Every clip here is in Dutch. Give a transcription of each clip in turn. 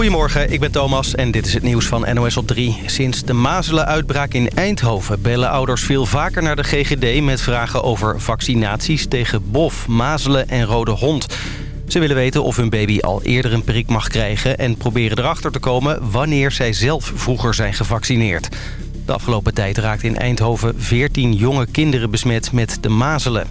Goedemorgen, ik ben Thomas en dit is het nieuws van NOS op 3. Sinds de mazelenuitbraak in Eindhoven bellen ouders veel vaker naar de GGD... met vragen over vaccinaties tegen bof, mazelen en rode hond. Ze willen weten of hun baby al eerder een prik mag krijgen... en proberen erachter te komen wanneer zij zelf vroeger zijn gevaccineerd. De afgelopen tijd raakten in Eindhoven 14 jonge kinderen besmet met de mazelen.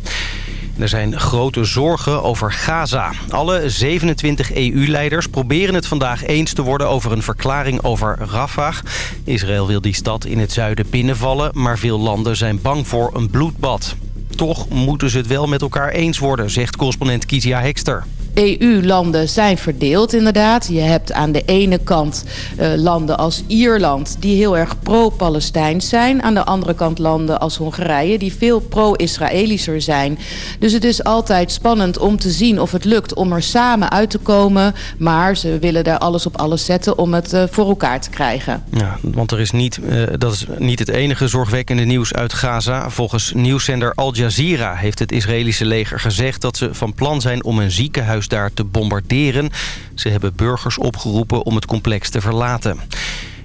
Er zijn grote zorgen over Gaza. Alle 27 EU-leiders proberen het vandaag eens te worden over een verklaring over Rafah. Israël wil die stad in het zuiden binnenvallen, maar veel landen zijn bang voor een bloedbad. Toch moeten ze het wel met elkaar eens worden, zegt correspondent Kizia Hekster. EU-landen zijn verdeeld inderdaad. Je hebt aan de ene kant uh, landen als Ierland... die heel erg pro-Palestijns zijn. Aan de andere kant landen als Hongarije... die veel pro-Israëlischer zijn. Dus het is altijd spannend om te zien of het lukt om er samen uit te komen. Maar ze willen daar alles op alles zetten om het uh, voor elkaar te krijgen. Ja, want er is niet, uh, dat is niet het enige zorgwekkende nieuws uit Gaza. Volgens nieuwszender Al Jazeera heeft het Israëlische leger gezegd... dat ze van plan zijn om een ziekenhuis daar te bombarderen. Ze hebben burgers opgeroepen om het complex te verlaten.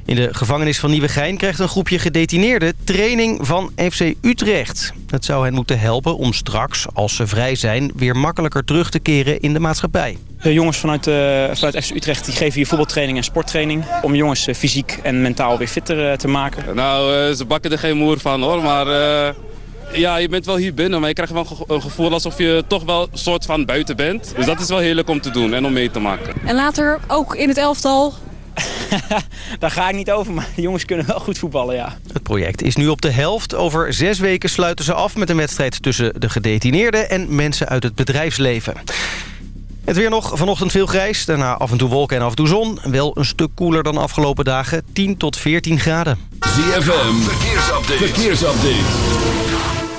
In de gevangenis van Nieuwegein krijgt een groepje gedetineerden training van FC Utrecht. Het zou hen moeten helpen om straks, als ze vrij zijn, weer makkelijker terug te keren in de maatschappij. De jongens vanuit, uh, vanuit FC Utrecht die geven hier voetbaltraining en sporttraining... om jongens uh, fysiek en mentaal weer fitter uh, te maken. Nou, uh, ze bakken er geen moer van hoor, maar ja, je bent wel hier binnen, maar je krijgt wel een gevoel alsof je toch wel een soort van buiten bent. Dus dat is wel heerlijk om te doen en om mee te maken. En later ook in het elftal? Daar ga ik niet over, maar de jongens kunnen wel goed voetballen, ja. Het project is nu op de helft. Over zes weken sluiten ze af met een wedstrijd tussen de gedetineerden en mensen uit het bedrijfsleven. Het weer nog, vanochtend veel grijs, daarna af en toe wolken en af en toe zon. Wel een stuk koeler dan afgelopen dagen, 10 tot 14 graden. ZFM, verkeersupdate. verkeersupdate.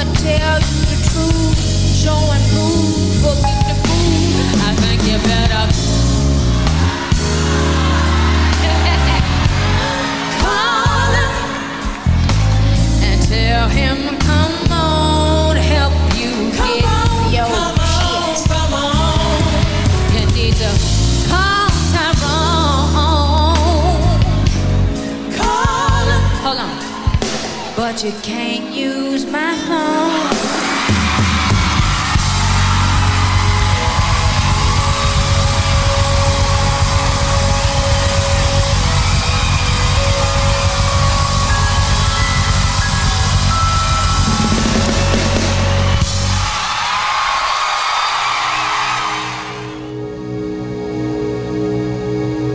I'ma tell you the truth. Show and prove, Forget the fool. I think you better. but you can't use my phone.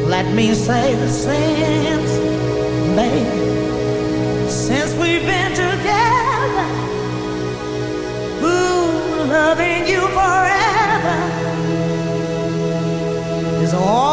Let me say the sins, baby. 그래서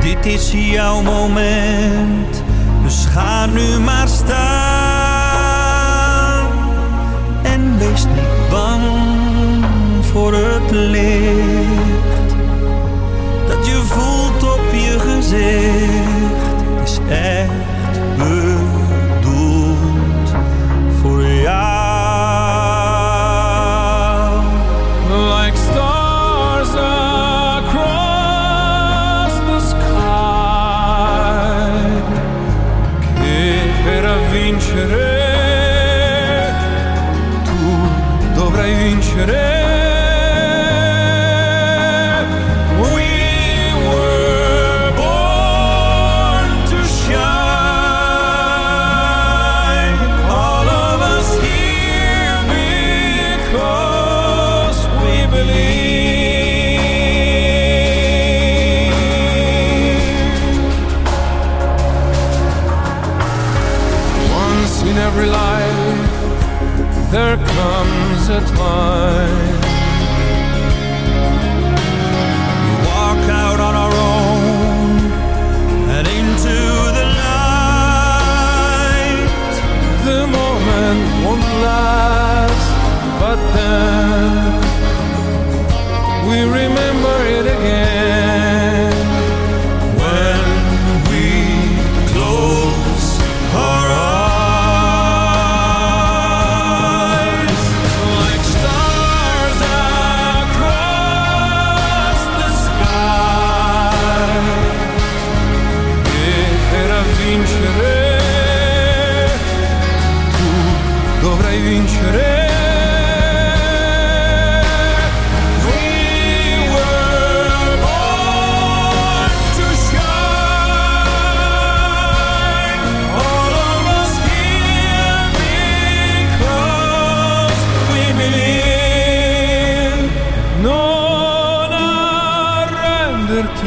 dit is jouw moment, dus ga nu maar staan.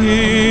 here.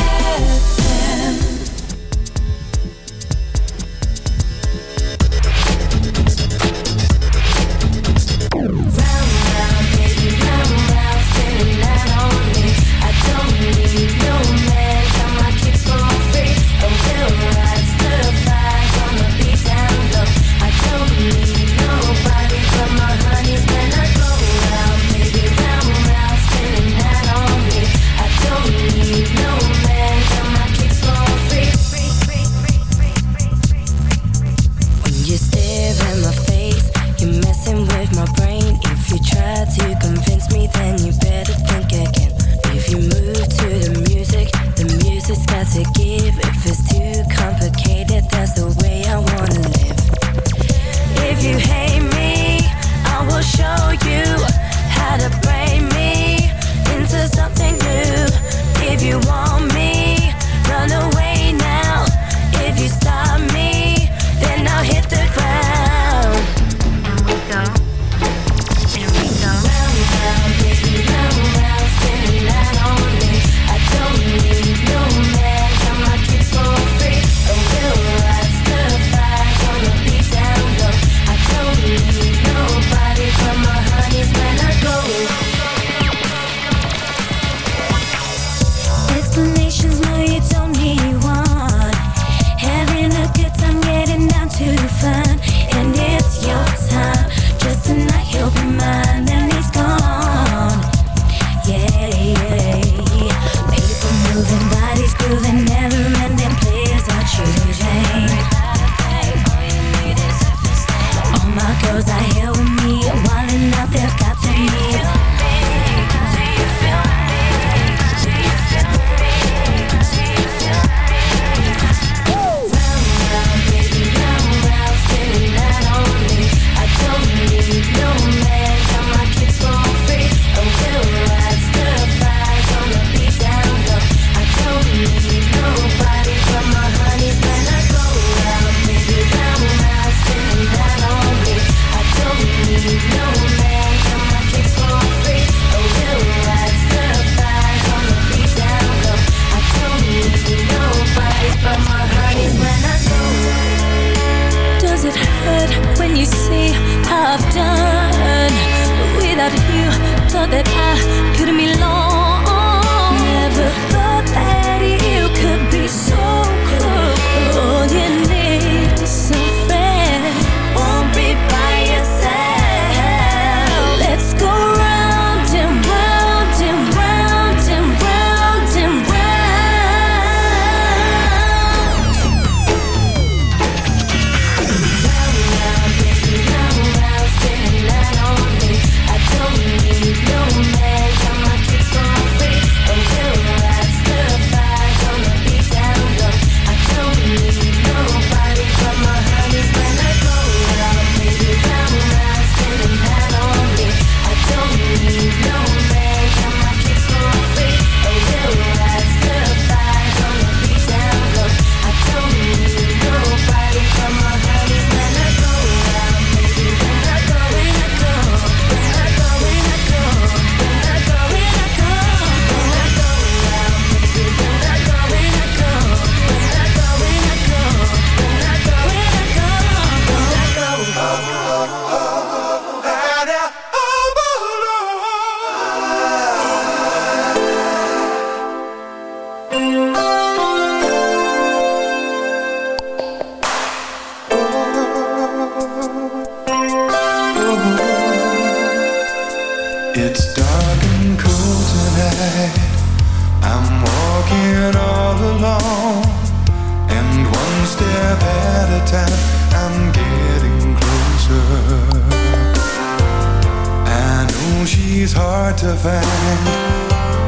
she's hard to find.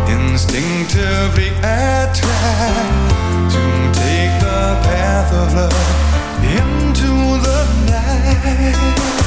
Instinctively I to take the path of love into the night.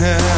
now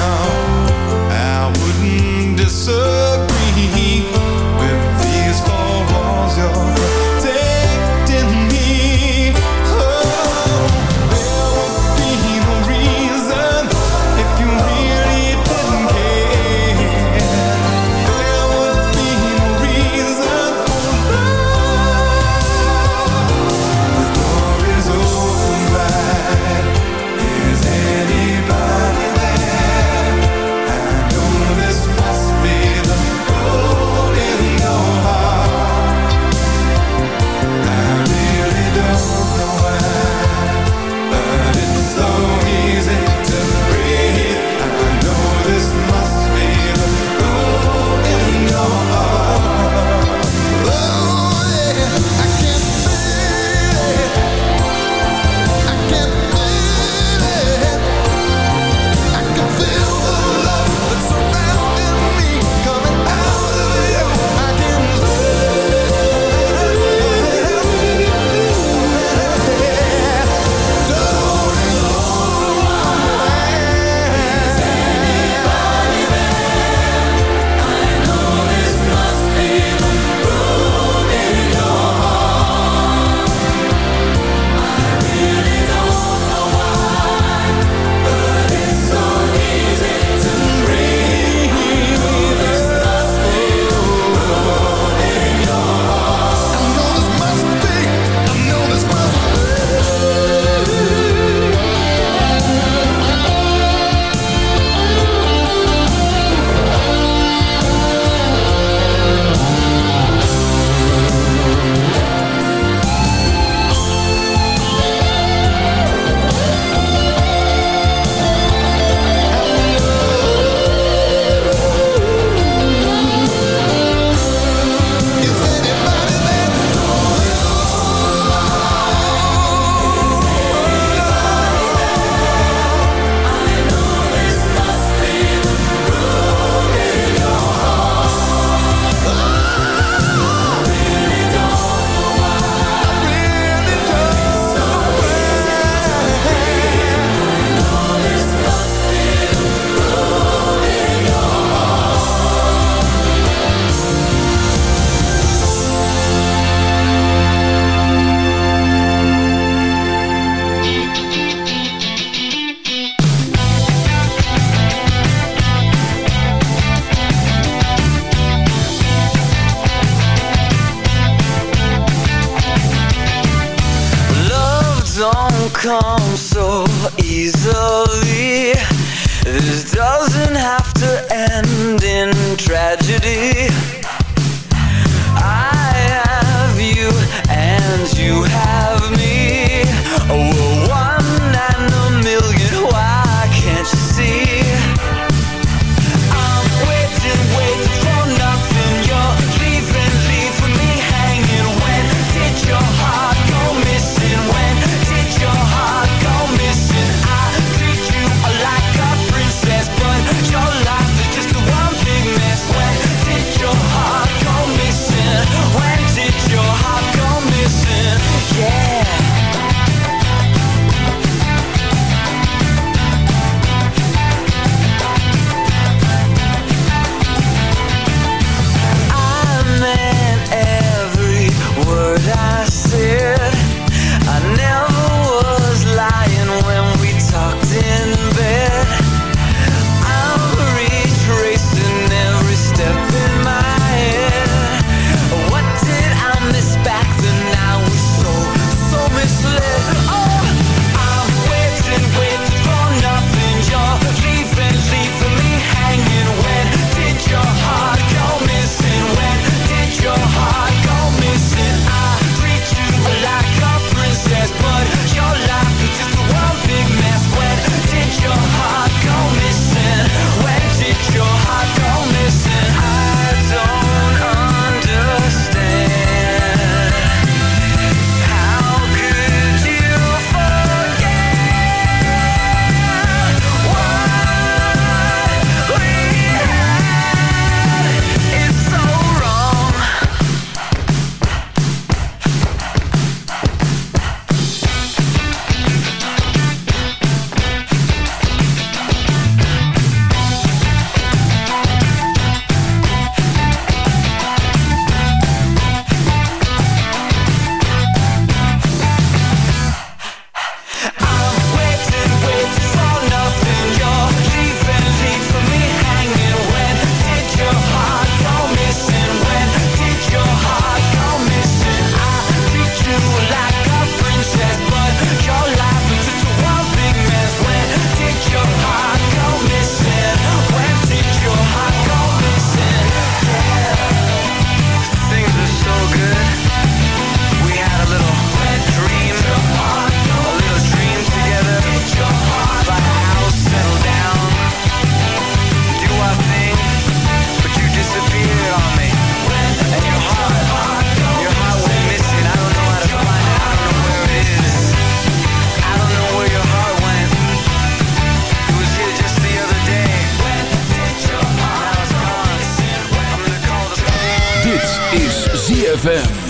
ZFM.